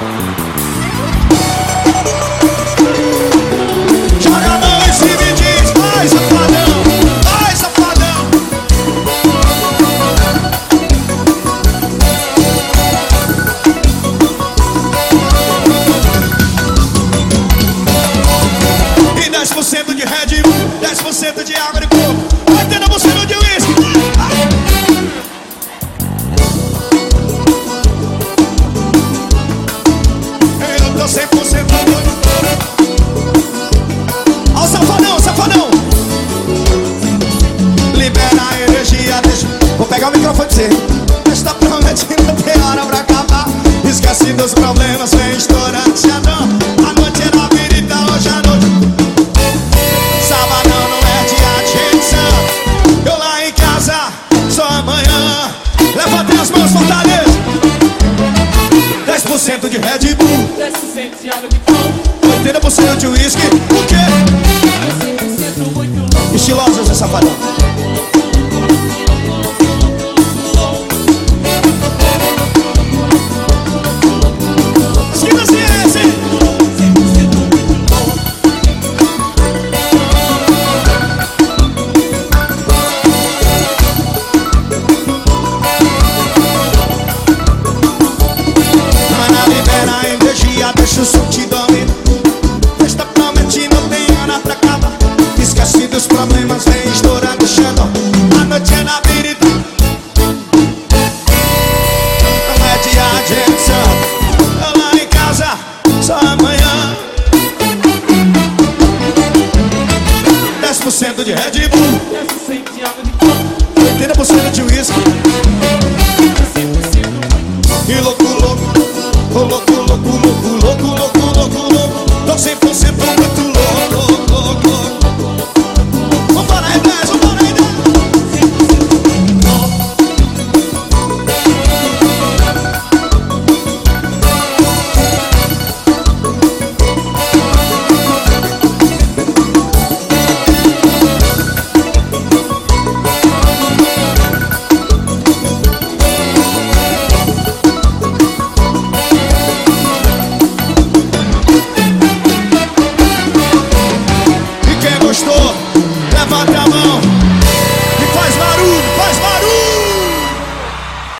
Joga a tô 100% doido. Ó o safadão, safadão Libera a energia, deixa Vou pegar o microfone pra você. Está prometindo, tem hora pra acabar. Esquece dos problemas, vem estourando xadão A noite é na virida, hoje à noite. Sabadão de Red Bull 10% de água de coco 80% de uísque O quê? 100% muito louco Estilosos, Zé Safadão Deixa o suco dormir Festa promete, não tem hora pra acabar. Esquece dos problemas, vem estourando o xandão A noite é na virida Não é de agência. Eu lá em casa, só amanhã. 10% de Red Bull. 80% de whisky